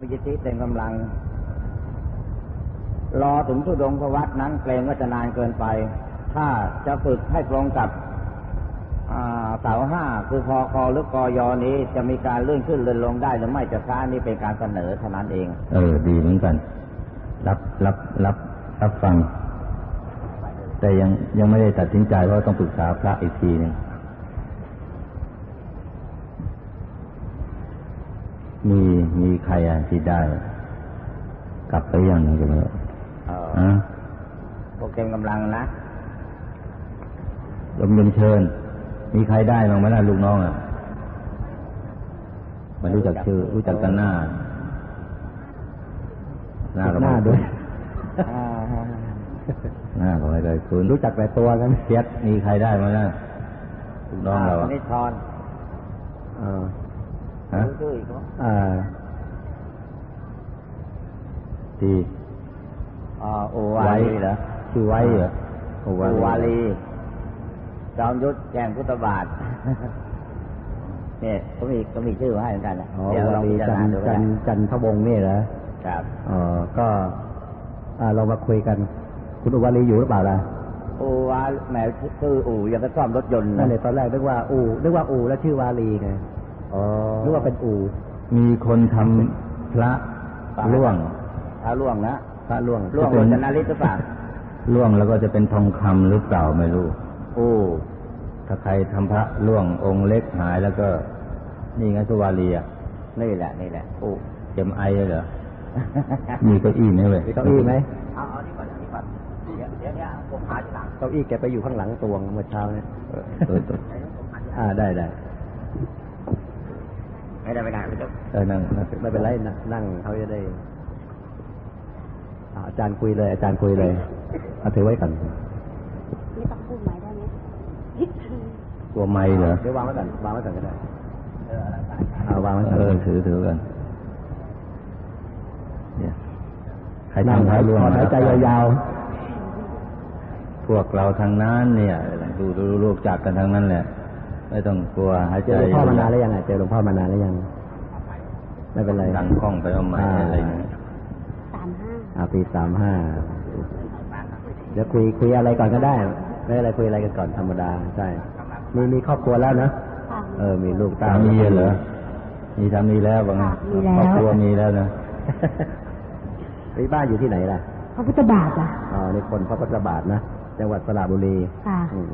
มิจิติเต็มกำลัง รอถึงทุดงพวัดนั้นเกรงว่าจะนานเกินไป ถ้าจะฝึกให้ตรงกับเสาห้าคือพอคอหรือกอยอนี้จะมีการเลื่อนขึ้นเลื่อนลงได้หรือไม่จะช้านี่เป็นการเสนอเท่านั้นเอง เออ ดีเหมือนกัน รับรับรับรับฟัง แต่ยังยังไม่ได้ตัดสินใจเพราะต้องปรึกษาพระอีกทีหนึงมี มีใครอะที่ได้ กลับไปยังไงกันเลยเออฮะพวกเต็มกำลังนะยมยมเชิญ มีใครได้บ้างไหมล่ะลูกน้องอะไมารู้จักชื่อ รู้จักกันหน้า หน้าก็หไม่น้าเคด้วยยหน้าก็ไม่เคยคุ้นรู้จักแต่ตัวกันเทียดมีใครได้ไหมล่ะลูกน้องเราอ่าอะนิทรเออฮะรู้ชื่ออีกมั้งอ่า ที่อ่าโอวาไว้ลีเหรอชื่อไว้เหรอโอโอวาลีจอมยุทธแกงพุทธบาทเนี่ยก็มีก็มีชื่อมาให้เหมือนกันนะอ๋อเดี๋ยวลองมีพิจารจันณาดูก็จัได้นจันทวงศ์นี่เหรอครับอ๋อก็อ่าเรามาคุยกัน คุณอุวารีอยู่หรือเปล่าล่ะโอวาแหมชื่ออู่ยังก็ซ่อมรถยนต์นั่นะนเลยตอนแรกนึกว่าอูนึกว่าอูแล้วชื่อวารีไงอ๋อนึกว่าเป็นอูมีคนทำพระล่วง ถ้าล่วงนะพระล่วงล่วงจะเป็นโรจนาริศหรือเปล่าล่วงแล้วก็จะเป็นทองคำหรือเปล่าไม่รู้ โอ้ ถ้าใครทำพระล่วงองค์เล็กหายแล้วก็ นี่ไงสุวารีอะนี่แหละนี่แหละโอ้เข็มไอเลยเหรอมีเก้าอี้ไหมเว้ยมีเก้าอี้ไหมเอาเอานี่ก่อนเอานี่ก่อนเดี๋ยวเดี๋ยวเนี่ยผมหาที่หลังเก้าอี้แกไปอยู่ข้างหลังตวงเมื่อเช้าเนี่ยเออตัวตัวอ่าได้ได้ไม่ได้ไม่ได้ไม่ได้เออนั่งนั่งไม่เป็นไรนะนั่งเขาจะได้ อ่าอาจารย์คุยเลย อาจารย์คุยเลยเอาถือไว้ก่อนไม่ต้องพูดใหม่ได้ไหมตัวไม้เหรอเดี๋ยววางไว้ก่อนวางไว้ก่อนก็ได้เอาวางไว้ก่อนเออถือถือกันเนี่ยใครนั่งทำพระล่วงถอนหายใจยาวพวกเราทางนั้นเนี่ยดูดูลูกจักกันทางนั้นแหละ ไม่ต้องกลัวหายๆใจเจอหลวงพ่อมานานแล้วยังไงเจอหลวงพ่อมานานแล้วยัง ไม่เป็นไรดังกล้องไปเอาไม้อะไรเนี่ยสามห้าอ่าปีสามห้าเดี๋ยวคุยคุยอะไรก่อนก็ได้ ไม่อะไรคุยอะไรกันก่อนธรรมดาใช่มีมีครอบครัวแล้วนะค่ะเออ มีลูกสามีเหรอมีสามีแล้วบ้างค่ะมีแล้วครอบครัวมีแล้วนะที่บ้านอยู่ที่ไหนล่ะพระพุทธบาทอะอ๋อนี่คนพระพุทธบาทนะจังหวัดสระบุรีค่ะอืม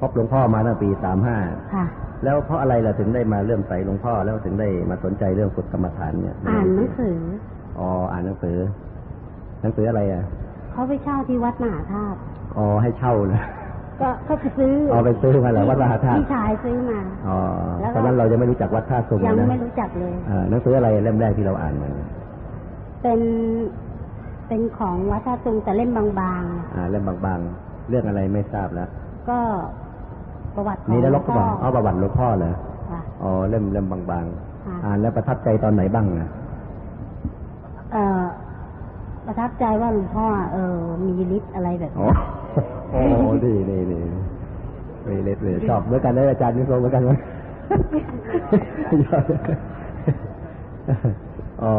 พบหลวงพ่อมาตั้งปีสามห้าค่ะแล้วเพราะอะไรล่ะถึงได้มาเริ่มใส่หลวงพ่อแล้วถึงได้มาสนใจเรื่องฝึกกรรมฐานเนี่ย อ่านหนังสือ อ๋อ อ่านหนังสือ หนังสืออะไรอะเขาไปเช่าที่วัดมหาธาตุอ๋อให้เช่านะก็ก็ไปซื้อเอาไปซื้อมาเหรอวัดมหาธาตุพี่ชายซื้อมาอ๋อแล้วก็ตอนนั้นเรายังไม่รู้จักวัดท่าซุงยังนะไม่รู้จักเลยอ่าหนังสืออะไรเล่มแรกที่เราอ่านมาเป็นเป็นของวัดท่าตุงแต่เล่มบางอ่าเล่มบางๆ เรื่องอะไรไม่ทราบแล้วๆก็ประวัติของนี่นรกหก็ลวบอกงพ่เอาประวัติหลวงพ่อเหรอค่ะอ๋อเล่มเล่มบางค่ะๆอ่านแล้วประทับใจตอนไหนบ้างนะเอ่อ ประทับใจว่าหลวงพ่อเออมีฤทธิ์อะไรแบบอ๋อนี้โอ้ดีดีดีเวเลสเลยชอบเหมือนกันเลยอาจารย์นิโซเหมือนกันมั้ยอ๋อ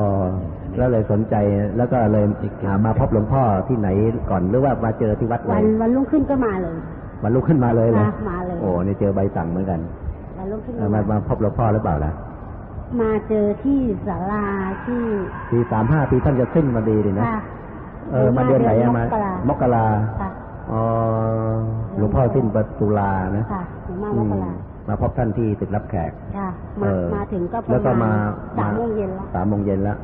แล้วเลยสนใจแล้วก็เลยอ่ามาพบหลวงพ่อที่ไหนก่อนหรือว่ามาเจอที่วัดเลวัยนวันรุ่งขึ้นก็มาเลย วันลุกขึ้นมาเลยเลยค่ะมาเลยโอ้นี่เจอใบสั่งเหมือนกันวันรุ่งขึ้นเออมามาพบหลวงพ่อหรือเปล่าล่ะ มาเจอที่ศาลาที่ปีสามห้าปีท่านจะขึ้นมาดีดีนะค่ะเออมาเดือนไหนอะมามกรามกราค่ะอ๋อหลวงพ่อสิ้นประตุลานะค่ะหนูมามกราอืมมาพบท่านที่ตึกรับแขกค่ะเอมาอมาถึงก็ปแล้วก็ระมามาณสามโมงเย็นแล้วสามโมงเย็นแล้ว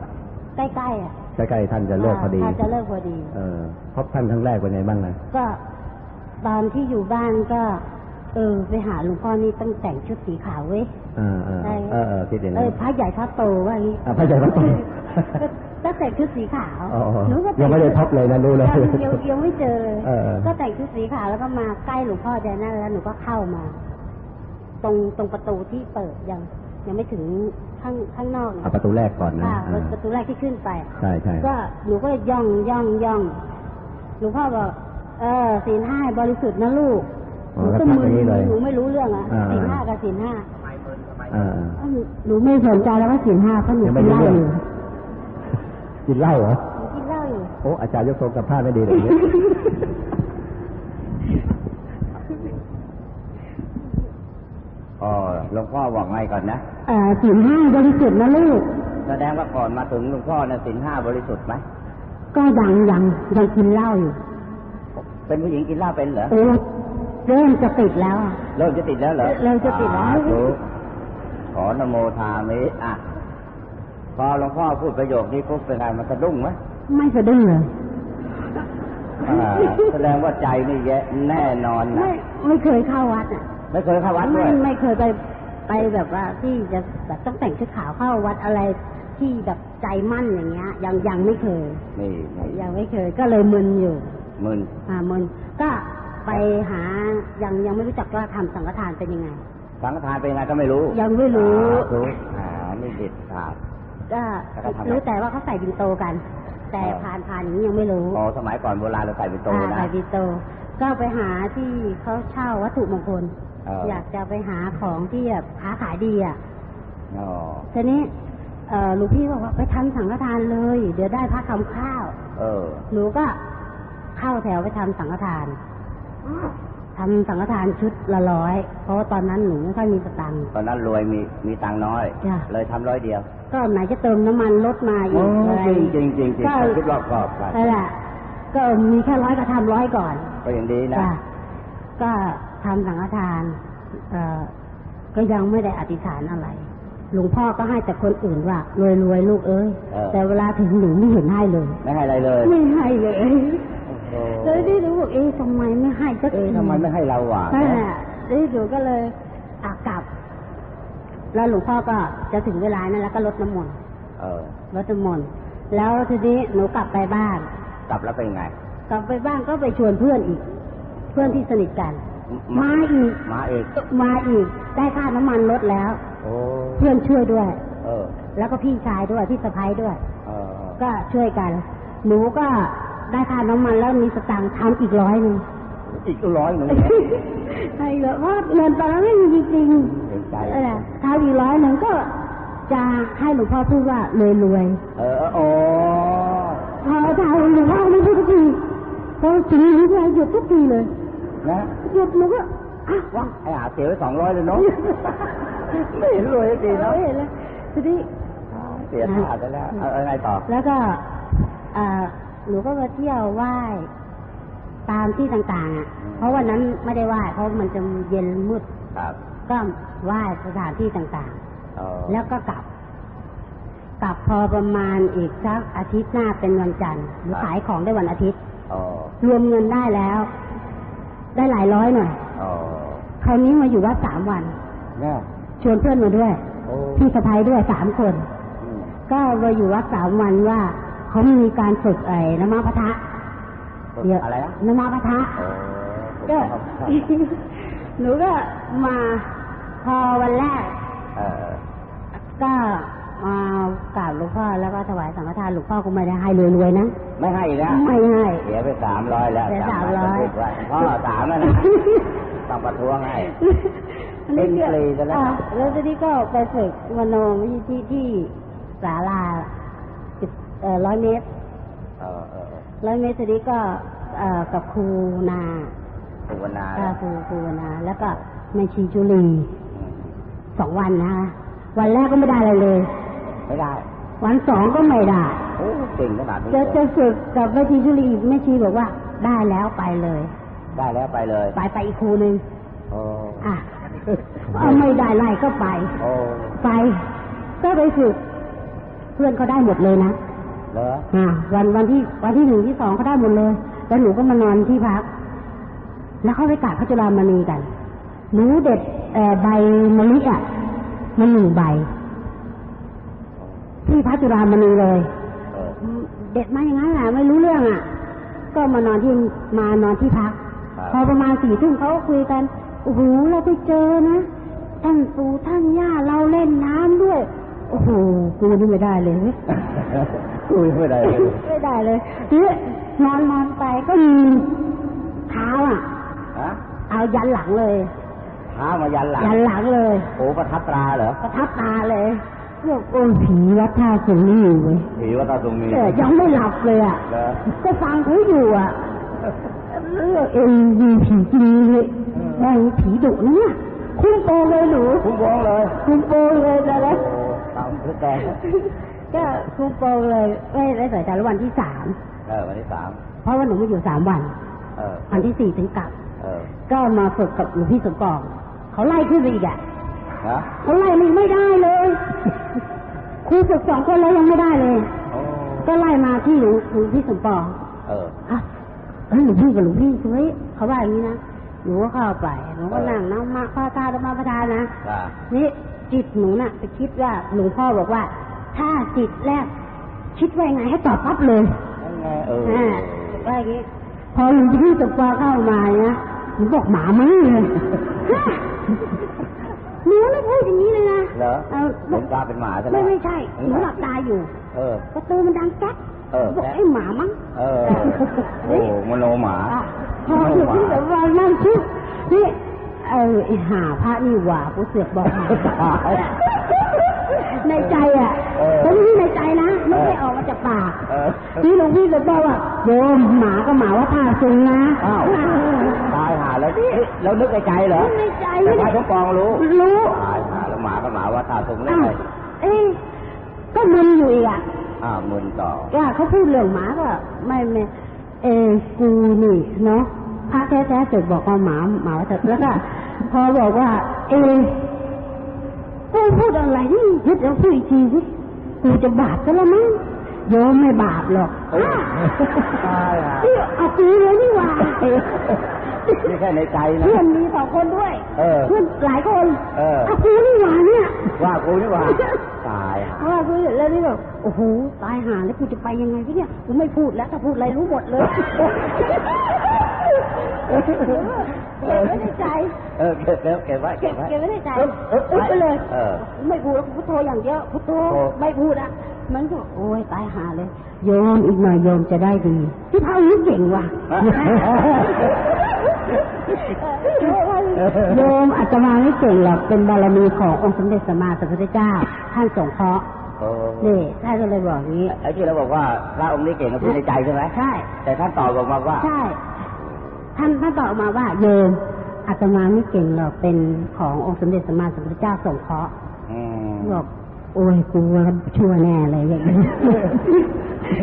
ใกล้ๆอะใกล้ๆท่านจะเลิกพอดีค่ะจะเลิกพอดี เออพบท่านครั้งแรกเป็นไงบ้างนะก็ตอนที่อยู่บ้านก็ เออไปหาหลวงพ่อนี่ต้องแต่งชุดสีขาวเว้ยเออเออใช่เออเออคิดอย่างเอนั้นอพระใหญ่พระโตว่าอย่างนี้อะพระใหญ่พระโตก็ต้องแต่งชุดสีขาวอ๋ออ๋อหนูก็แต่ยังไม่ได้พบเลยนะรู้เลยยังยังยังไม่เจอเลยเออเออก็แต่งชุดสีขาวแล้วก็มาใกล้หลวงพ่อใจนั่นแล้วหนูก็เข้ามา ตรงตรงประตูที่เปิดยัง ยังไม่ถึงข้างข้างนอกนะเอาประตูแรกก่อนนะค่ะอ่าประตูแรกที่ขึ้นไปใช่ใช่ก็หนูก็ย่องย่องย่องหลวงพ่อบอกเออศีลห้าบริสุทธิ์นะลูกหอ๋อนูแล้ว ก็ทักมึอนย่างนี้เลยหนูไม่รู้เรื่องอะอ่าศีลห้ากับศีลห้าเออหนูไม่สนใจแล้วว่าศีลห้าเพราะหนูยังไปไม่รู้ไล่เรื่องอยู่กินเหล้าเหรอหนูกินเหล้าอยู่โอ้อาจารย์ยกทรงกับผ้าไม่ดีเลยเนี่ยอ๋อหลวงพ่อบอกไงก่อนนะเอ่อสินห้าบริสุทธิ์นะลูกแสดงว่าก่อนมาถึงหลวงพ่อเนี่ยสินห้าบริสุทธิ์ไหมก็ยังยังยังกินเหล้าอยู่เป็นผู้หญิงกินเหล้าเป็นเหรอโอ้ เริ่มจะติดแล้วอะเริ่มจะติดแล้วเหรอเริ่มจะติดแล้วสาธุขอนโมทามิอะพอหลวงพ่อพูดประโยคนี้ปุ๊บเป็นไงมันสะดุ้งไหมไม่สะดุ้งเลยอ่าแสดงว่าใจนี่แย่แน่นอนนะไม่ไม่เคยเข้าวัดอะ ไม่เคยเข้าวัดด้ไม่วยไม่เคยไปไปแบบว่าที่จะแบบต้องแต่งชุดขาวเข้าวัดอะไรที่แบบใจมั่นอย่างเงี้ย ยังยังไม่เคยนี่นี่ยังไม่เคย ก็เลยมึนอยู่มึนอ่ามึนก็ ไปหายังยังไม่รู้จักว่าทำสังฆทานเป็นยังไง สังฆทานเป็นไงก็ไม่รู้ ยังไม่รู้สาธุอ่านี่เด็ดขาดก็แล้วก็ทำไงรู้แต่ว่าเขาใส่บินโตกัน แต่เออผ่านผ่านอย่างนี้ยังไม่รู้อ๋อสมัยก่อนโบราณเราใส่เป็นโตอ่านะใส่บินโต ก็ไปหาที่เขาเช่าวัตถุมงคลเออออยากจะไปหาของที่แบบค้าขายดีอะอ๋อทีนี้เอ่อหลวงพี่บอกว่าไปทำสังฆทานเลย เดี๋ยวได้พระคำข้าว เออ หนูก็เข้าแถวไปทำสังฆทาน ทำสังฆทานชุดละร้อย เพราะว่าตอนนั้นหนูไม่ค่อยมีสตังค์ตอนนั้นรวยมีมีตังค์น้อย จ้ะ เลยทำร้อยเดียวก็ไหนจะเติมน้ำมันรถมาอีกอะไร จริงจริงจริงก็คิดรอบครอบไปนั่นแหละก็มีแค่ร้อยก็ทำร้อยก่อน ก็อย่างดีนะ จ้ะก็ทำสังฆทาน เอ่อ ก็ยังไม่ได้อธิษฐานอะไร หลวงพ่อก็ให้แต่คนอื่นว่ารวยรวยๆลูกเอ้ย เออ แต่เวลาถึงหนูไม่เห็นให้เลย ไม่ให้อะไรเลย ไม่ให้เลยโอ้ เลยที่หนูบอกเอ๊ะทำไมไม่ให้สักเอ๊ะทีทำไมไม่ให้เราวะนั่นแหละที่หนูก็เลยอากลับ แล้วหลวงพ่อก็จะถึงเวลานั้นแล้วก็ลดน้ำมนต์เออลดน้ำมนต์แล้วทีนี้หนูกลับไปบ้าน กลับแล้วเป็นไง กลับไปบ้านก็ไปชวนเพื่อนอีก เพื่อนที่สนิทกัน มาอีก มาเอกมาอีก ได้ค่าน้ำมันลดแล้วโอ้เพื่อนช่วยด้วย เออ แล้วก็พี่ชายด้วยพี่สะพ้ายด้วยเออก็ช่วยกัน หนูก็ ได้ค่าน้ำมันแล้วมีสตังค์ทำอีกร้อยหนึ่งอีกร้อยหนึ่งใช่แบบว่าเงินตอนนั้นไม่มีจริงเห็นใจๆเออทำอีกร้อยหนึ่งก็จะให้หลวงพ่อพูดว่ารวยรวยเออโอ้ๆพอทำหลวงพ่อไม่พูดทุกทีพอถึงหนูหยุดทุกทีเลยนะหยุดหนูก็อะว่าไอ้หาเสียไปสองร้อยเลยเนาะไม่เห็นรวยสักทีเนาะเห็นแล้วทีนี้เสียท่าไปแล้วเอาเอาไงต่อ แล้วก็เอ่อ หนูก็มาเที่ยวไหว้ตามที่ต่างๆอะ เพราะวันนั้นไม่ได้ไหว้เพราะมันจะเย็นมืดครับก็ไหว้สถานที่ต่างเออๆแล้วก็กลับ กลับพอประมาณอีกสักอาทิตย์หน้าเป็นวันจันทร์หนูขายของได้วันอาทิตย์อ๋อรวมเงินได้แล้ว ได้หลายร้อยหน่อยอ๋อคราวนี้มาอยู่วัดสามวันเนี่ยชวนเพื่อนมาด้วยโอ้พี่สะพ้ายด้วยสามคนอืมก็มาอยู่วัดสามวันว่า เขามีการฝึกไอ้นมาพะทะเยอะอะไรนะนมาพะทะโอ้ก็หนูก็มาพอวันแรกเออก็มากราบหลวงพ่อแล้วก็ถวายสังฆทานหลวงพ่อก็ไม่ได้ให้รวยๆนะไม่ให้อีกแล้วไม่ให้เสียไปสามร้อยแล้วเสียจำสามไว้ร้อยบันทึกไว้พ่อสามแล้วนะต้องประท้วงให้เป็นฟรีซะแล้วอะแล้วทีนี้ก็ไปฝึกมโนวิธีที่ศาลาสิบเอ่อ ร้อยเมตรเออเออเออร้อยเมตรทีนี้ก็เอ่อกับครูนาภาวนาอ่าครูครูนา แล้วก็แม่ชีจุลีอืมสองวันนะคะวันแรกก็ไม่ได้อะไรเลย ไม่ได้ วันสองก็ไม่ได้โอ้เก่งขนาดนี้จะเลยจะฝึกกับแม่ชีจุลีอีกแม่ชีบอกว่า ได้แล้วไปเลย ได้แล้วไปเลย ไปไปอีกครูหนึ่งโอ้อะเอาไม่ได้ไล่ก็ไปโอ้ไปก็ไปฝึก เพื่อนเขาได้หมดเลยนะ เหรออ่าวันวันที่วันที่หนึ่งที่สองเขาได้หมดเลย แล้วหนูก็มานอนที่พัก แล้วเขาไปกราบพระจุลามณีกัน หนูเด็ดเอ่อใบมะลิอะมันหนึ่งใบ ที่พระจุลามณีเลยเออเด็ดมาอย่างนั้นแหละไม่รู้เรื่องอะ ก็มานอนที่มานอนที่พักครับพอประมาณสี่ทุ่มเขาก็คุยกันโอ้โหเราไปเจอนะท่านปู่ท่านย่าเราเล่นน้ำด้วย โอ้โหกูนี่ไม่ได้เลย เว้ยคุยไม่ได้เลยไม่ได้เลยเนี่ยนอนนอนไปก็มีเท้าอะฮะเอายันหลังเลยเท้ามายันหลังยันหลังเลยโอ้ประทับตราเหรอประทับตาเลยบอกโอ้ยผีวัดท่าสูงนี่อยู่เว้ยผีว่าตาตรงนี้เออยังไม่หลับเลยอะแล้วก็ฟังเขาอยู่อะเรื่องเอ็นมีผีจริงเลยแม่งผีดุนะเนี่ยคุ้มโปงเลยหนูคุ้มครองเลยคุ้มโปงเลยนะนะตามพฤแก ก็คุ้มโปงเลยไม่ได้ใส่ใจแล้ววันที่สามเออวันที่สามเพราะว่าหนูมาอยู่สามวัน เออวันที่สี่ถึงกลับ เออ ก็มาฝึกกับหลวงพี่สมปองเขาไล่ขึ้นไปอีกอะฮะเขาไล่มันไม่ได้เลยครูฝึกสองคนแล้วยังไม่ได้เลยโอ้ก็ไล่มาที่หลวงหลวงพี่สมปอง เอออะเอ้ยหลวงพี่กับหลวงพี่ช่วยเขาว่าอย่างนี้นะหนูก็เข้าไปหนูก็นั่งนั่งมาพระทานมาประทานนะจ้านี่จิตหนูน่ะไปคิดว่าหลวงพ่อบอกว่า ถ้าจิตแรกคิดว่ายังไงให้ตอบปั๊บเลยนั่นไงเอออ่าว่าอย่างนี้พอหลวงพี่สมปองเข้ามาเนี่ยหนูบอกหมามั้งเลยหนูไม่พูดอย่างนี้เลยนะเหรอเอาหลวงตาเป็นหมาใช่ไหมไม่ไม่ใช่หนูหลับตาอยู่ เออประตูมันดังแก๊กเออบอกแก๊กไอ้หมามั้งเออโอ้มโนหมาอะพอถึงที่แบบว่านั่งคิดนี่เออไอ้หาพระนี่หว่าผู้เสือกบอกหา ในใจอะเออผมนี่ในใจนะไม่ได้ออกมาจากปากเออนี่หลวงพี่ก็บอกว่าโยมหมาก็หมาว่าท่าซุงนะอ้าวตายหาแล้วนี่แล้วนึกในใจเหรอนึกในใจแต่พระสมปองรู้รู้ตายหาแล้วหมาก็หมาว่าตาตรงได้อ้าวไงเอ๊ะก็มึนอยู่อีกอะอ้าวมึนต่อว่าเขาพูดเรื่องหมาก็ไม่ไม่เออกูนี่เนาะพระแท้ๆเสร็จบอกว่าหมาหมาเสร็จแล้วก็พอบอกว่า เออ กูพูดอะไรนี่ยึดแล้วพูดอีกทีสิกูจะบาปกันแล้วมั้งโยมไม่บาปหรอกเออตายหานี่เอากูเลยนี่หว่านี่แค่ในใจนะเพื่อนมีสองคนด้วยเออเพื่อนหลายคนเออเอากูนี่หว่าเนี่ยว่ากูนี่หว่าตายหาเพราะว่ากูเห็นแล้วนี่แบบโอ้โหตายห่าแล้วกูจะไปยังไงวะเนี่ยกูไม่พูดแล้วถ้าพูดอะไรรู้หมดเลย เก็บไว้ในใจ เออเก็บแล้วเก็บไว้เก็บไว้เก็บไว้ในใจออเอออึ๊บไปเลยไม่พูดแล้วพุทโธอย่างเดียวพุทโธไม่พูดอะ มันก็โอ้ยตายหาเลย โยมอีกหน่อยโยมจะได้ดีที่พระอายุเก่งว่ะโยมอาตมาไม่เก่งหรอกเป็นบารมีขององค์สมเด็จสัมมาสัมพุทธเจ้า ท่านสงเคราะห์เออนี่ท่านก็เลยบอกนี้ไอ้ที่เราบอกว่าพระองค์นี้เก่งก็พูดในใจใช่ไหมใช่ แต่ท่านตอบออกมาว่า ใช่ ท่านท่านตอบมาว่าโยมอาตมาไม่เก่งหรอกเป็นขององค์สมเด็จสัมมาสัมพุทธเจ้าสงเคราะห์อืมบอกโอ้ยกูรับชั่วแน่เลยอย่างนี้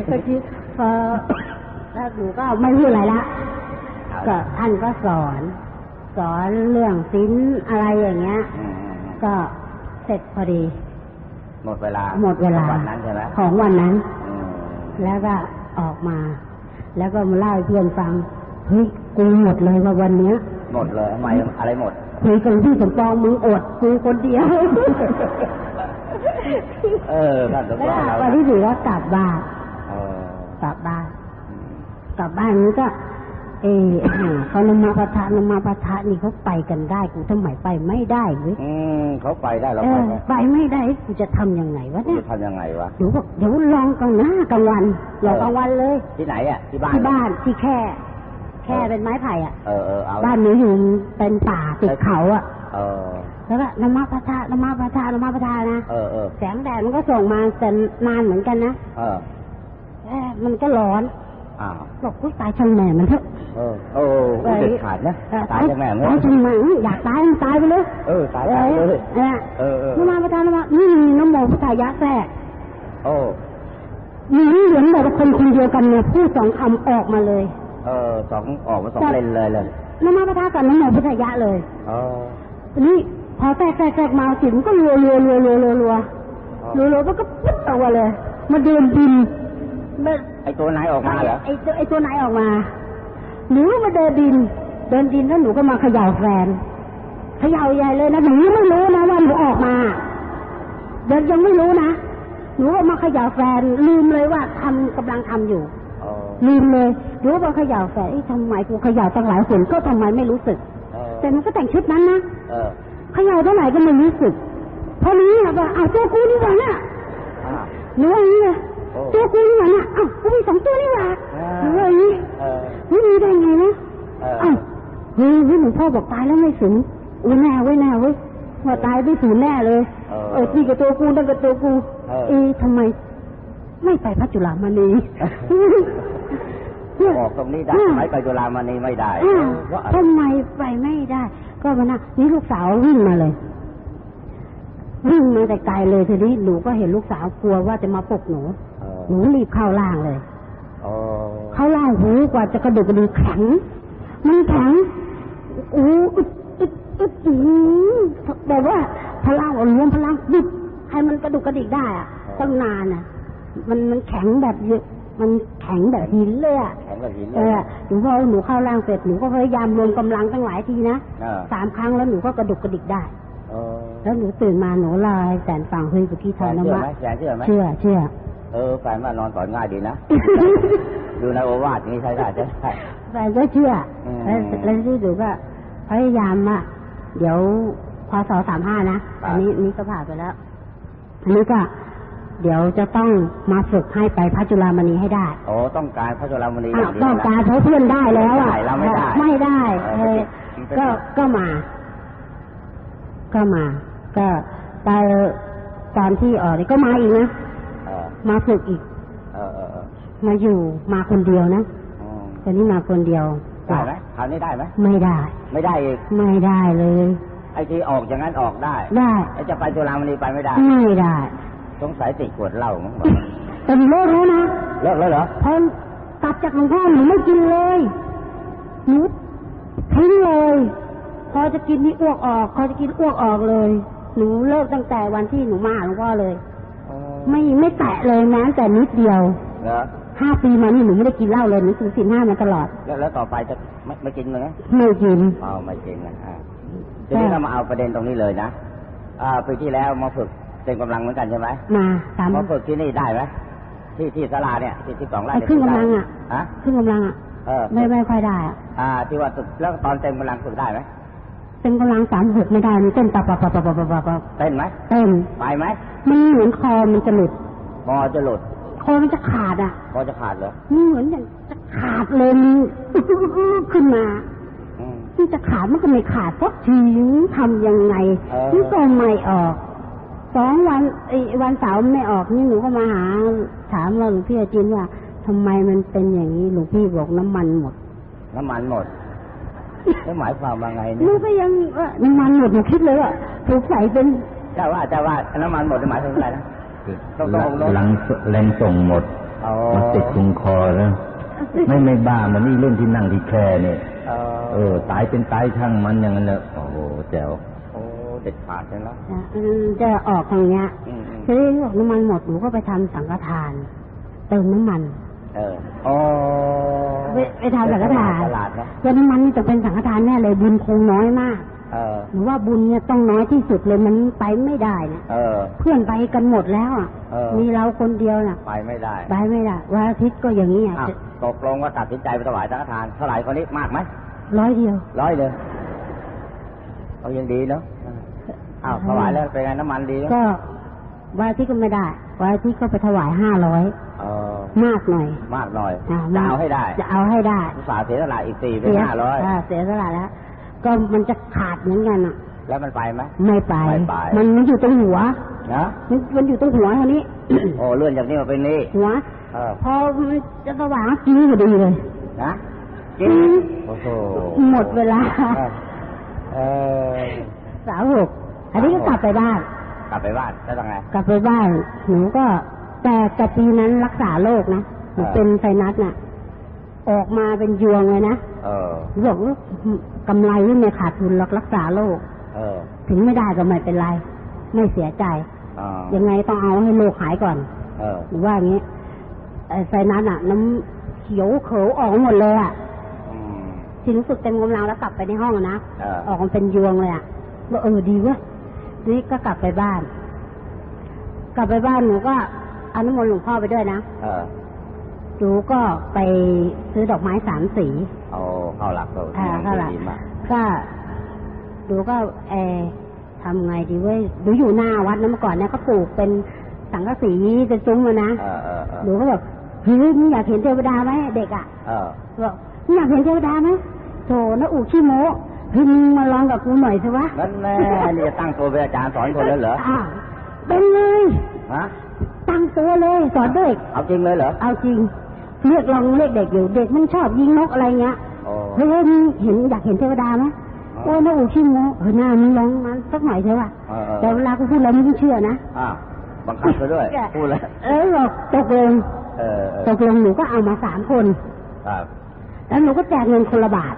ก็คิดพอแล้วหนูก็ไม่พูดอะไรละก็ท่านก็สอน สอนเรื่องศีลอะไรอย่างเงี้ยอืมอืมอืมก็เสร็จพอดี หมดเวลา หมดเวลาวันนั้นใช่ไหมของวันนั้นอืมแล้วก็ออกมา แล้วก็มาเล่าให้เพื่อนฟังเฮ้ย กูหมดเลยว่าวันเนี้ย หมดเลยทำไมอะไรหมด คุยกับพี่สมปองมึงอดกูคนเดียว เออท่านสมปองเราวันที่สี่ก็กลับบ้านเออกลับบ้านกลับบ้านนี้ก็ เออหาเขานมาปะทะนมาปะทะนี่เขาไปกันได้กูทำไมไปไม่ได้เว้ยอืมเขาไปได้เราเอไปอไหมไปไม่ได้กูจะทำยังไงวะคุณเนี่ยจะทำยังไงวะหนูบอกเดี๋ยวลองกลางหน้ากลางวันลองกลางวันเลย ที่ไหนอะที่บ้านที่บ้านที่แค่ แค่เป็นไม้ไผ่อะเออเออเอาบ้านหนูอยู่เป็นป่าติดเขาอะเออแล้วก็นมาปะทะนมาปะทะนมาปะทะนะเออเออแสงแดดมันก็ส่งมาแต่นานเหมือนกันนะเออเอ๊ะมันก็ร้อนอ้าวบอกอุ้ยตายช่างแม่มันเถอะ เออเออเด็ดขาดนะเออตายจากแม่เนตายช่างแม่อยากตายมันตายไปเลย เออ ตายตายเลยเออเออเออนมาปะทะนมานี่น้ำโมพุทธายะแทรกโอ้มีเหมือนแบบคนคนเดียวกันเนี่ยพูดสองคำออกมาเลย เออสองออกมาสองเลนเลยเลยนมาปะทะกับน้ำโมพุทธายะเลยเออทีนี้พอแทรกแทรกแทรกมาจิตมันก็รัวรัวรัวรัวรัวรัวรัวรัวมันก็ปุ๊บออกมาเลย มาเดินบินมาไอตัวไหนออกมาเหรอไอ้ตัวไอ้ตัวไหนออกมาหนูมาเดินดิน เดินดินแล้วหนูก็มาเขย่าแฟนเขย่าใหญ่เลยนะหนูยังไม่รู้นะว่าหนูออกมา เดินยังไม่รู้นะหนูก็มาเขย่าแฟนลืมเลยว่าทำกำลังทำอยู่เออ ลืมเลยหนูก็มาเขย่าแฟนเอ้ทำไมกูเขย่าตั้งหลายคนก็ทำไมไม่รู้สึกเออแต่หนูก็แต่งชุดนั้นนะเออเขย่าเท่าไหร่ก็ไม่รู้สึกพอนี้อะว่าอ้าวตัวกูนี่หว่าน่ะอ่าหนูว่าอย่างนี้เลยโอ้ตัวกูนี่หว่าน่ะอ้าวกูมีสองตัวนี่หว่าอ่าหนูว่าอย่างนี้เออไม่มีได้ไงนะเอออ้าวเฮ้ยเฮ้ยหลวงพ่อบอกตายแล้วไม่สูงอุ้ยแน่เว้ยแน่เว้ยว่าตายไม่สูญแน่เลย เออเออนี่กับตัวกูนั่นกับตัวกูเออเอ๊ะทำไม ไม่ไปพระจุลามณีบอกตรงนี้ได้ไหมไปจุฬามณีไม่ได้อ้าวเพราะอะไรทำไมไปไม่ได้ ก็มานะนี่ลูกสาววิ่งมาเลยวิ่งมาแต่ไกลเลยทีนี้หนูก็เห็นลูกสาวกลัวว่าจะมาปลุกหนูเออหนูรีบเข้าล่างเลยโอ้เข้าล่างหูกว่าจะกระดูกกระดูกแข็งมันแข็งอู้อึดอึดอึดอื้อหือแบบว่าพลังรวมพลังดึบให้มันกระดูกกระดิกได้อะตั้งนานอะ มันมันแข็งแบบเยอะมันแข็งแบบหินเลยอะแข็งกับหินเลเอยอหนูพอหนูเข้าล่างเสร็จหนูก็พยายามรวมกำลังตั้งหลายทีนะเออสามครั้งแล้วหนูก็กระดุกกระดิกได้เออแล้วหนูตื่นมาหนูเล่าให้แสนฟังเฮ้ยเมื่อกี้แฟทานเชื่อน้ำมะไหมแฟนเชื่อไหมเชื่อเชื่อ เออแฟนว่านอนสอนง่ายดีนะ ดูในโอวาทนี้ใช้ได้ใช่ไหมแฟนก็เชื่ออมแล้วแล้วที่หนูก็พยายามอะเดี๋ยวพศสามห้านะครับอันนี้นี่ก็ผ่านไปแล้ว อันนี้ก็ เดี๋ยวจะต้องมาฝึกให้ไปพระจุลามณีให้ได้โอ้ต้องการพระจุลามณีออ้าย่าวงเดียวต้องนะการเพราะเพื่อนได้แล้วอะได้เราไม่ได้ไม่ได้เอเอออเป็นก็เป็นก็มา ก็มา ก็ตอนตอนที่ออกนี่ก็มาอีกนะเออมาฝึกอีกเออเออเออมาอยู่มาคนเดียวนะอืมตอนนี้มาคนเดียวได้ไหมคราวนี้ได้ไหมไม่ได้ ไม่ได้อีกไม่ได้เลยไอ้ที่ออกอย่างนั้นออกได้ ได้ไอ้จะไปจุฬามณีไปไม่ได้ ไม่ได้ สงสัยติดขวดเหล้ามั้งบอกแต่หนูเลิกแล้วนะเลิกแล้วเหรอพอกลับจากหลวงพ่อหนูไม่กินเลยหนูทิ้งเลย พอจะกินนี่อ้วกออก พอจะกินอ้วกออกเลย หนูเลิกตั้งแต่วันที่หนูมาหาหลวงพ่อเลยไม่ไม่แตะเลยแม้แต่นิดเดียวเหรอห้าปีมานี่หนูไม่ได้กินเหล้าเลยหนูถือศีลห้ามาตลอด แล้วแล้วต่อไปจะไม่ไม่กินเลยนะไม่กินเอาไม่กินนะอ่าทีนี้เรามาเอาประเด็นตรงนี้เลยนะอ่าปีที่แล้วมาฝึก เป็นกำลังเหมือนกันใช่ไหมมาสามมาฝึกที่นี่ได้ไหมที่ที่สลาเนี่ยที่ที่สองไร่ไอ้เนี่ยครึ่งกำลังอะฮะครึ่งกำลังอะเออไม่ไม่ค่อยได้อะอ่า ที่ว่าฝึกแล้วตอนเต็มกำลังฝึกได้ไหมเป็นกำลังสามหกไม่ได้มันเต้นปับปับปับปับปับปับปับเต้นไหมเต้นไปไหมมันเหมือนคอมันจะหลุดพอจะหลุดคอมันจะขาดอะพอจะขาดเหรอมันเหมือนอย่างจะขาดเลยมันขึ้นมาอืมที่จะขาดมันก็ไม่ขาดสักทีทำยังไงเออนี่ก็ไม่ออก สองวันไอ้วันเสาร์ไม่ออกนี่หนูก็มาหา ถามว่าหลวงพี่อาจินว่าทำไมมันเป็นอย่างนี้หลวงพี่บอกน้ำมันหมด น้ำมันหมดแล้วหมายความว่าไงหนูเนี่ยก็ยังว่าน้ำมันหมดหนูคิดเลยว่าถูกใส่เป็นเจ้าว่าเจ้าว่าน้ำมันหมดหมายถึงอะไรนะต้องต้องลงหลังแรงส่งหมดอ๋อมันติดตรงคอแล้วไม่ไม่บ้ามันนี่เรื่องที่นั่งที่แคร่เนี่ยเออเออ ตายเป็นตายช่างมันอย่างนั้นเลยโอ้โหแจ๋วโอ้ เด็ดขาดเลยนะจะออกทางเนี้ยอืมอืมทีนี้บอกน้ำมันหมดหนูก็ไปทำสังฆทาน เติมน้ำมัน เออโอ้ไปไปทำสังฆทานตลาดนะแล้วน้ำมันนี่จะเป็นสังฆทานแน่เลยบุญคงน้อยมากเออหนูว่าบุญเนี่ยต้องน้อยที่สุดเลยมันไปไม่ได้เนี่ยเออเพื่อนไปกันหมดแล้วอะเออมีเราคนเดียวน่ะ ไปไม่ได้ ไปไม่ได้วันอาทิตย์ก็อย่างนี้อะอ้าวตกลงว่าตัดสินใจไปถวายสังฆทานเท่าไหร่คนนี้มากไหมร้อยเดียวร้อยเลยเอายังดีเนาะ อ้าวถวายแล้วเป็นไงน้ำมันดีไหมก็วันอาทิตย์ก็ไม่ได้วันอาทิตย์ก็ไปถวายห้าร้อยเออมากหน่อย มากหน่อยอ่จะมกเอาให้ได้ จะเอาให้ได้อุตส่าห์เสียสละอีกสี่เป็นเสียห้าร้อยาเสียสละแล้ว ก็มันจะขาดเหมือนกันอะ แล้วมันไปไหมไม่ไปไม่ไปมันมันอยู่ตรงหัวนะมันมันอยู่ตรงหัวเท่านี้ โอ้เลื่อนจากนี้มาเป็นนี่หัวเออพอมันจะสว่างกินพอดีเลยนะกินโอ้โหหมดเวลาเออสาวหก อันนี้ก็กลับไปบ้าน กลับไปบ้านแล้วทำไง กลับไปบ้านหนูก็แต่แต่ปีนั้นรักษาโรคนะหนูอ่าเป็นไซนัสน่ะ ออกมาเป็นยวงเลยนะเออหนูบอกว่ากำไรไม่ขาดทุนหรอกรักษาโรคเออ ถึงไม่ได้ก็ไม่เป็นไร ไม่เสียใจอ่ายังไงต้องเอาให้โรคหายก่อน เออหรือว่าอย่างนี้ไอ้ไซนัสอะ น้ำเขียวเขยวออกหมดเลยอะอืมที่รู้สึกเต็มกำลังแล้วกลับไปในห้องอะนะเออออกมาเป็นยวงเลยอะบอกเออดีเว้ย นี่ก็กลับไปบ้าน กลับไปบ้านหนูก็เอาน้ำมนต์หลวงพ่อไปด้วยนะเออหนูก็ไปซื้อดอกไม้สามสีเอาเข้าหลักเราอ่าเข้าหลักดีมากก็หนูก็เออทำไงดีเว้ยหนูอยู่หน้าวัดนะเมื่อก่อนเนี่ยก็ปลูกเป็นสังกะสีเป็นซุ้มมานะเออเออเออหนูก็แบบเฮ้ยมึงอยากเห็นเทวดาไหมเด็กอะเออบอกมึงอยากเห็นเทวดาไหมโถน้าอูขี้โม เฮ้ยมึงมาลองกับกูหน่อยสิวะนั่นแน่นี่จะตั้งตัวเป็นอาจารย์สอนคนแล้วเหรออ้าวเป็นเลยฮะตั้งตัวเลยสอนเด็กเอาจริงเลยเหรอเอาจริงเรียกลองเรียกเด็กอยู่เด็กมันชอบยิงนกอะไรเงี้ยโอ้เฮ้ยมึงเห็นอยากเห็นเทวดาไหมโอ้ยน้าอูขี้โมเออหน้ามึงลองมาสักหน่อยเถอะว่ะเออเออแต่เวลากูพูดอะไรมึงไม่เชื่อนะอ้าวบังคับไปด้วยพูดแล้วเออบอกตกลงเออเออตกลงหนูก็เอามาสามคนครับแล้วหนูก็แจกเงินคนละบาท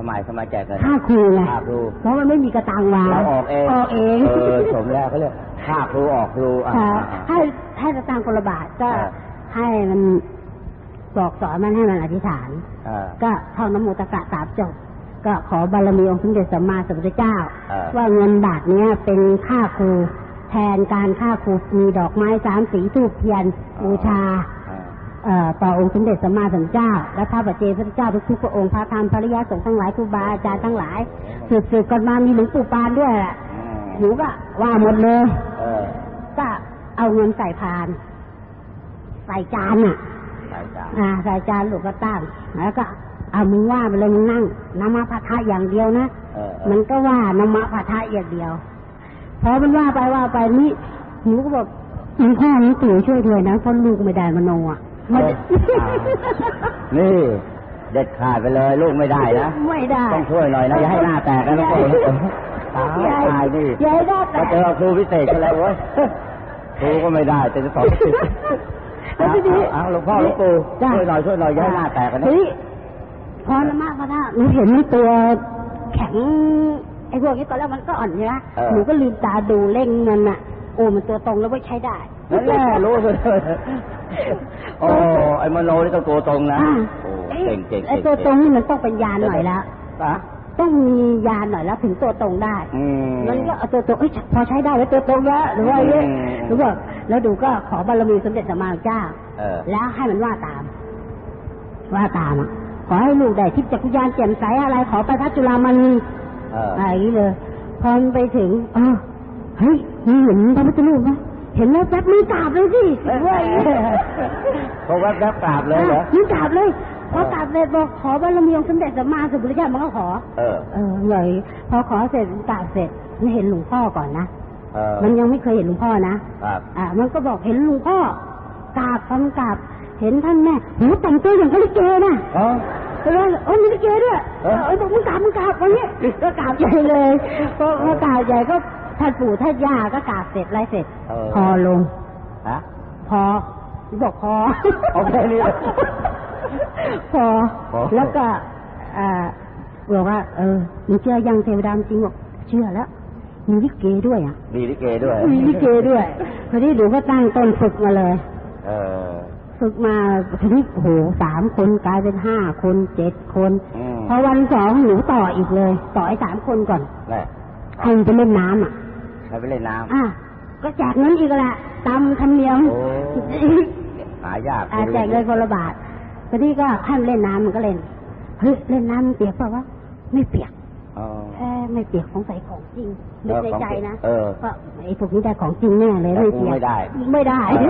ทำไมทำไมแจกเงินค่าครูไงค่าครูเพราะมันไม่มีกระตังวางเราออกเองออกเองเออสมแล้วเขาเรียกค่าครูออกครูอ่าค่ะอ่าอ่าให้ให้กระตังคนละบาทก็เออให้มันบอกสอนมันให้มันอธิษฐานเออก็ท่องนโมตัสสะสามจบก็ขอบารมีองค์สมเด็จสัมมาสัมพุทธเจ้าเออว่าเงินบาทเนี้ยเป็นค่าครูแทนการค่าครูมีดอกไม้สามสีทูบเทียนบูชาเออเอ่อ ต่อองค์สมเด็จสัมมาสัมพุทธเจ้า และท้าวปัจเจกพระเจ้าทุกๆพระองค์พระธรรมพระริยสงฆ์ทั้งหลายครูบาอาจารย์ทั้งหลายสืบๆกันมามีหลวงปู่ปานด้วยแหละอืมหนูก็ว่าหมดเลยเออก็เอาเงินใส่พาน ใส่จานอะใช่จ้ะอ่าใส่จานลูกก็ตั้งแล้วก็เอามึงว่าไปเลยมึงนั่งนมาพะทะอย่างเดียวนะเออเอมัอนก็ว่านมะพะทะอย่างเดียวพอมันว่าไปว่าไปนี่หนูก็บอกหลวงพ่อหลวงปู่ช่วยด้วยนะเพราะลูกไม่ได้มโนอะไม่ได้ นี่เด็ดขาดไปเลย ลูกไม่ได้นะไม่ได้ ต้องช่วยหน่อยนะอย่าให้หน้าแตกนะลูกโป่งตายยายตายนี่ยายได้แต่ก็เจอครูพิเศษกันแล้วเว้ยครูก็ไม่ได้แต่จะสอนพิเศษแล้วทีนี้เอาหลวงพ่อหลวงปู่ช่วยหน่อยช่วยหน่อยอย่าให้หน้าแตกกันนะเฮ้ยพอนมะพะทะหนูเห็นมันตัวแข็งไอ้พวกนี้ตอนแรกมันก็อ่อนใช่ไหมหนูก็ลืมตาดูเร่งมันอะโอ้มันตัวตรงแล้วไม่ใช้ได้นั่นแหละรู้เลยโอ้ไอ้มโนนี่ต้องตัวตรงนะอ่าโอ้เก่งเก่งไอ้ตัวตรงนี่มันต้องเป็นยานหน่อยแล้วปะต้องมียานหน่อยแล้วถึงตัวตรงได้อืมมันก็เอาตัวตรงเอ้ยพอใช้ได้แล้วตัวตรงแล้วหรือว่าอย่างเงี้ยอืมหรือว่าแล้วดูก็ขอบารมีสมเด็จสัมมาสัมพุทธเจ้าเออแล้วให้มันว่าตาม ว่าตามอะขอให้ลูกได้ทิพย์จักรยานแจ่มใสอะไร ขอไปพระจุฬามณีเอออะไรอย่างนี้เลยพอมันไปถึงเออ เฮ้ยมีเห็นพระพุทธรูปไหมเห็นแล้วแป๊บมือกราบเลยสิว่าอย่างนี้เขาแวบแวบกราบเลยเหรอมือกราบเลยพอกราบเสร็จบอกขอบารมีองค์สมเด็จสัมมาสัมพุทธเจ้ามันก็ขอ เออ เออเลยพอขอเสร็จกราบเสร็จมันเห็นหลวงพ่อก่อนนะเออมันยังไม่เคยเห็นหลวงพ่อนะครับอ่า มันก็บอกเห็นหลวงพ่อกราบทำกราบเห็นท่านแม่โหแต่งตัวอย่างกับลิเกนะเออเออเออมีลิเกด้วยเออเออบอกมึงกราบมึงกราบวันนี้ก็กราบใหญ่เลยพอพอกราบใหญ่ก็ ท่านปู่ท่านย่าก็กราบเสร็จอะไรเสร็จเออพอลงฮะพอบอกพอเอาแค่นี้เลยพอพอ แล้วก็อ่าบอกว่า เออมึงเชื่อยังเทวดาจริงบอกเชื่อแล้วมีลิเกด้วยอะมีลิเกด้วยมีลิเกด้วยพอดีหนูก็ตั้งต้นฝึกมาเลย เออฝึกมาทีนี้โอ้โหสามคนกลายเป็นห้าคนเจ็ดคนอืมพอวันสองหนูต่ออีกเลย ต่อไอ้สามคนก่อนแน่ให้มันไปเล่นน้ำอะ ให้ไปเล่นน้ำอะก็แจกเงินอีกแหละตามธรรมเนียมโอ้หายากอ่าแจกเงินคนละบาทพอดีก็ให้มันเล่นน้ำมันก็เล่นเฮ้ยเล่นน้ำมันเปียกเปล่าวะไม่เปียกอ๋อแค่ไม่เปียกสงสัยของจริงนึกในใจนะเออว่าไอ้พวกนี้ได้ของจริงแน่เลยแต่ไม่กูเปียกไม่ได้ ไม่ได้เอ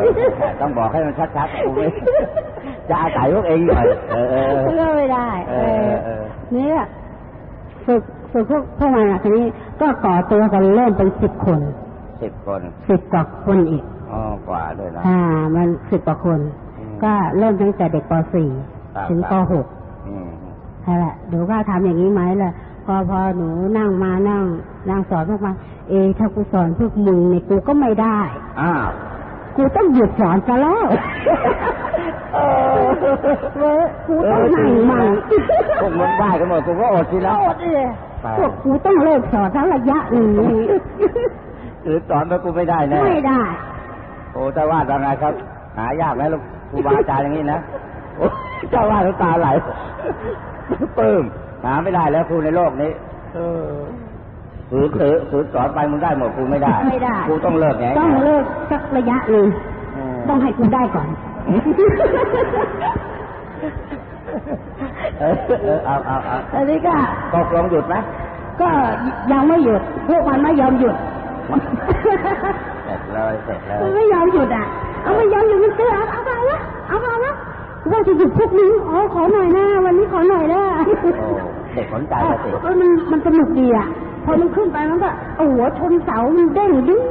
อต้องบอกให้มันชัดๆกูไม่จะอาศัยพวกเองหน่อยเออเออก็ไม่ได้เออเออเนี่ยฝึก ฝึกพวกพวกมันอะทีนี้ก็ก่อตัวกันเริ่มเป็นสิบคนสิบคนสิบกว่าคนอีกอ๋อกว่าด้วยนะอ่า มันสิบกว่าคนอืมก็เริ่มตั้งแต่เด็กปครับ .4 ถึงป .6 อืมนั่นแหละหนูก็ทำอย่างนี้ไหมล่ะ พอพอหนูนั่งมานั่งนั่งสอนพวกมันเอะถ้ากูสอนพวกมึงเนี่ยกูก็ไม่ได้อ้าวกูต้องหยุดสอนซะแล้วเออเว้ยกูต้องนั่งมั่งพวกมึงได้กันหมดกูก็อดสิแล้วโอดเลยไป พวกกูต้องเลิกสอนทั้งระยะหนึ่งนี้หรือสอนไปกูไม่ได้แน่ไม่ได้ โอ้เจ้าวาดว่าไงครับ หายากไหมลูกครูบาอาจารย์อย่างนี้นะโอ้เจ้าวาดน้ำตาไหลปลื้มหาไม่ได้แล้วครูในโลกนี้ฝืนถือฝืนสอนไปมึงได้หมดครูไม่ได้ไม่ได้ครูต้องเลิกไงต้องเลิกสักระยะหนึ่งต้องให้กูได้ก่อน เออเออเอาเอาเอาอันนี้ก็ตกลงหยุดไหมก็ยังไม่หยุดพวกมันไม่ยอมหยุดเสร็จเลยเสร็จแล้วมันไม่ยอมหยุดอะเอาไม่ยอมหยุดมันเตือนเอาไปละเอาไปละว่าจะหยุดพวกนี้อ๋อขอหน่อยนะวันนี้ขอหน่อยนะโอ้เด็กสนใจแล้วสิเออมันมันสนุกดีอะพอมันขึ้นไปมันก็เอาหัวชนเสามันเด้งดิ้ง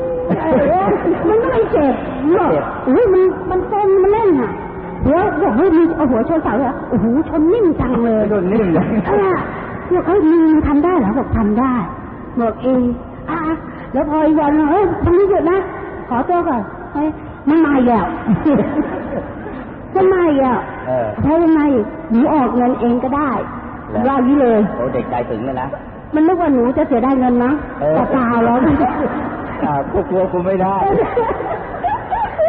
เออมันก็ไม่เจ็บหรอกอุ้ยมันมันเต้นมันเล่นอะ เดี๋ยวบอกเฮ้ยมีเอาหัวชนเสาเหรอโอ้โหชนนิ่งจังเลยโดนนิ่งเลยเออบอกเอ้ยมึงทำได้เหรอบอกทำได้บอกเองอะแล้วพออีกวันเฮ้ยทำนี้หยุดนะขอตัวก่อนเฮ้ยมันมาอีกแล้วมันมาอีกแล้วเออเพราะยังไงหนูออกเงินเองก็ได้แล้วว่าอย่างนี้เลยโอ้เด็กใจถึงเลยนะมันนึกว่าหนูจะเสียได้เงินนะเออแต่เปล่าหรอกอ่าพวกกลัวกูไม่ได้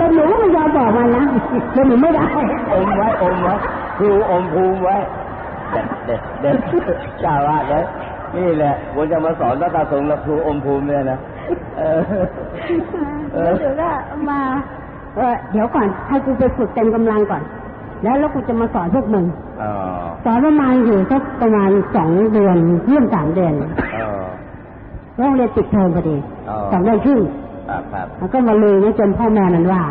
แต่หนูก็ไม่ยอมบอกมันนะเดี๋ยวหนูไม่ได้ อมไว้อมไว้ครูอมภูมิไว้เด็ดเด็ดเด็ดเจ้าว่าเลยนี่แหละผมจะมาสอนรัตตาสงฆ์และครูอมภูมิเนี่ยนะเออเออแล้วเดี๋ยวก็มาเออเดี๋ยวก่อนให้กูไปฝึกเต็มกำลังก่อน แล้วแล้วกูจะมาสอนพวกมึงอ๋อสอนประมาณอยู่สักประมาณสองเดือนเรื่องสามเดือนอ๋อโรงเรียนปิดเทอมพอดีอ๋อสองเดือนครึ่ง ครับครับแล้วก็มาเลยนะจนพ่อแม่มันว่า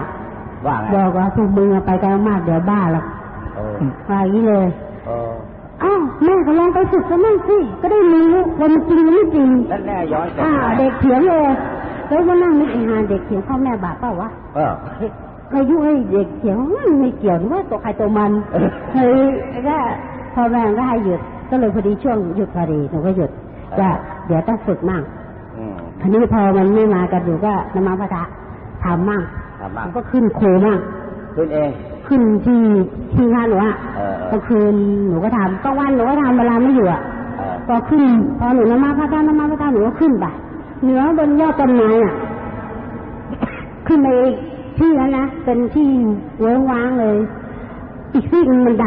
ว่าไงบอกว่าพวกมึงอะไปกันมากเดี๋ยวบ้าหรอกโอ้ว่าอย่างนี้เลยโอ้อ้าวแม่ก็ลองไปฝึกกันบ้างสิก็ได้รู้ว่ามันจริงหรือไม่จริงแล้วแน่ย้อนกลับอ่ามาเด็กเถียงเลยแล้วก็นั่งนึกไอ้หาเด็กเถียงพ่อแม่บาปเปล่าวะเอออายุให้เด็กเถียงมันไม่เกี่ยวหรือว่าตัวใครตัวมันเฮ้ยก็พ่อแม่ก็ให้หยุดก็เลยพอดีช่วงหยุดพอดีหนูก็หยุดว่าเดี๋ยวต้องฝึกมั่งอืม ทีนี้พอมันไม่มากันหนูก็นมาพระทะทำมั่งทำบ้างก็ขึ้นครูมั่งขึ้นเอง ขึ้นที่ที่งานหนูอะเออเออกลางคืนหนูก็ทำกลางวันหนูก็ทำเวลาไม่อยู่อะเออพอขึ้น พอหนูนมาพระทานนมาพระทานหนูก็ขึ้นไปเหนือบนยอดต้นไม้อะขึ้นไปที่นั้นนะเป็นที่เวิ้งว้างเลย อีกซีกหนึ่งมันด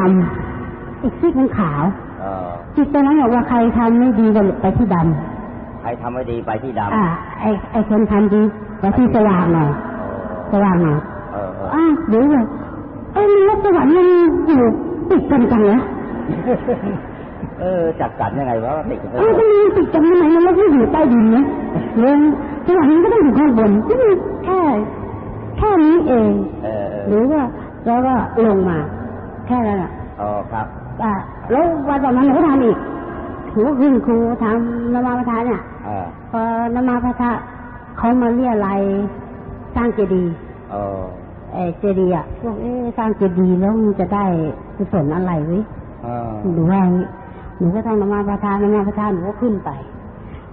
ำอีกซีกมันขาวเออจิตตอนนั้นบอกว่าใครทำไม่ดีก็ไปที่ด ใครทำไม่ดีไปที่ำดำอ่าไอไอคนทำดีไปที่สว่างหน่อยสว่างหน่อยเออเอออ้าวเดี๋ยวเลยเอ้ยมันรถสวรรค์มันอยู่ติดกันจังเลยเออจัดการยังไงวะว่าติดกันไปเอ้าวก็มันติดกันทำไมมันไม่อยู่ใต้ดินเนี่ยเรื่องสวรรค์มันก็ต้องอยู่ข้างบนก็มีแค่แค่นี้เองเออเออหรือว่าแล้วก็ลงมา แค่นั้นแหละอ๋อครับอ่าแล้ววันต่อมาหนูก็ทำอีกหนูก็ขึ้นครูทำนมาประทานเนี่ยเออ พอนมาพระทะเขามาเรียอะไรยสร้างเจดีย์เออเออเจดีย์อะพวกเอ๊ะสร้างเจดีย์แล้วมันจะได้กุศลอะไรวิเออหนูว่าอย่างงี้หนูก็ต้องนมาประทานนมาประทานหนูก็ขึ้นไป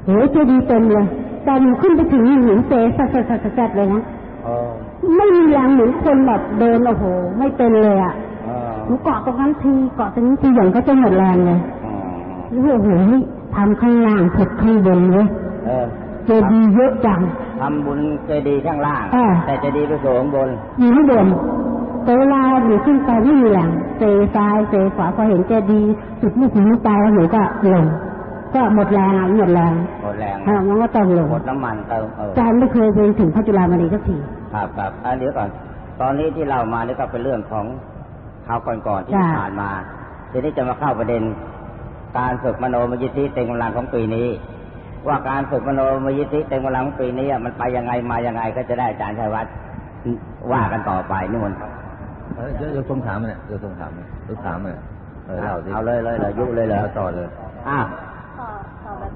โหเจดีย์เต็มเลยแต่หนูขึ้นไปถึงหนูเซสัสสัสสัสเลยนะเออไม่มีแรงเหมือนคนแบบเดินโอ้โห ไม่เป็นเลยอะเออหนูเกาะตรงนั้นทีเกาะตรงนี้ทีอย่างก็จะหมดแรงเลยอืมแล้วโอ้โห ทำข้างล่างผุดข้างบนเลยเออเจดีย์เยอะจังทำบุญเจดีย์ข้างล่างอ่าแต่เจดีย์ไปสูงบนอยู่ข้างบนแต่เวลาหนูขึ้นไปไม่มีแรงเซซ้ายเซขวาพอเห็นเจดีย์จุดลูกหูลูกตาแล้วหนูก็ลงก็หมดแรงอะหมดแรงหมดแรงอะมันก็ต้องลงหมดน้ำมันเติมเออจานไม่เคยไปถึงพระจุฬามณีสักทีครับครับอันเดี๋ยวก่อน ตอนนี้ที่เรามานี่ก็เป็นเรื่องของข่าวก่อนๆที่จ้ะผ่านมาทีนี้จะมาเข้าประเด็น การฝึกมโนมยิทธิเต็มกำลังของปีนี้ ว่าการฝึกมโนมยิทธิเต็มกำลังของปีนี้อะมันไปยังไงมายังไงก็จะได้อาจารย์ชัยวัฒน์ว่ากันต่อไปนี่มันเออเดี๋ยวเดี๋ยวต้องถามมันเนี่ยเดี๋ยวต้องถามมันต้องถามมันเนี่ยเออเล่าสิเอาเลยเลยเหรอยุเลยเหรอต่อเลยอ้าว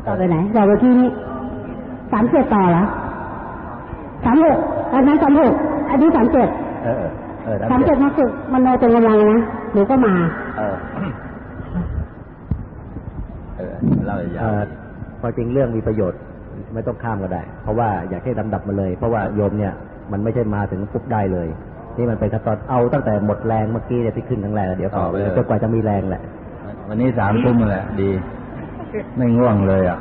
ต่อไปไหนต่อไปที่นี่สามเจ็ดต่อเหรอสามหกอันนั้นสามหกอันนี้สามเจ็ดเออเออสามเจ็ดมาฝึกมันโนเป็นกำลังนะหนูก็มา เออเออเล่าอย่าเอ่วอพอจริงเรื่องมีประโยชน์ไม่ต้องข้ามก็ได้ เพราะว่าอยากให้ลำดับมาเลย เพราะว่าโยมเนี่ยมันไม่ใช่มาถึงปุ๊บได้เลย นี่มันเป็นขั้นตอนเอาตั้งแต่หมดแรงเมื่อกี้เนี่ยที่ขึ้นทั้งแรงแล้วเดี๋ยวต่อไปจนกว่าจะมีแรงแหละ วันนี้สามทุ่มแหละ ดี ไม่ง่วงเลยอะ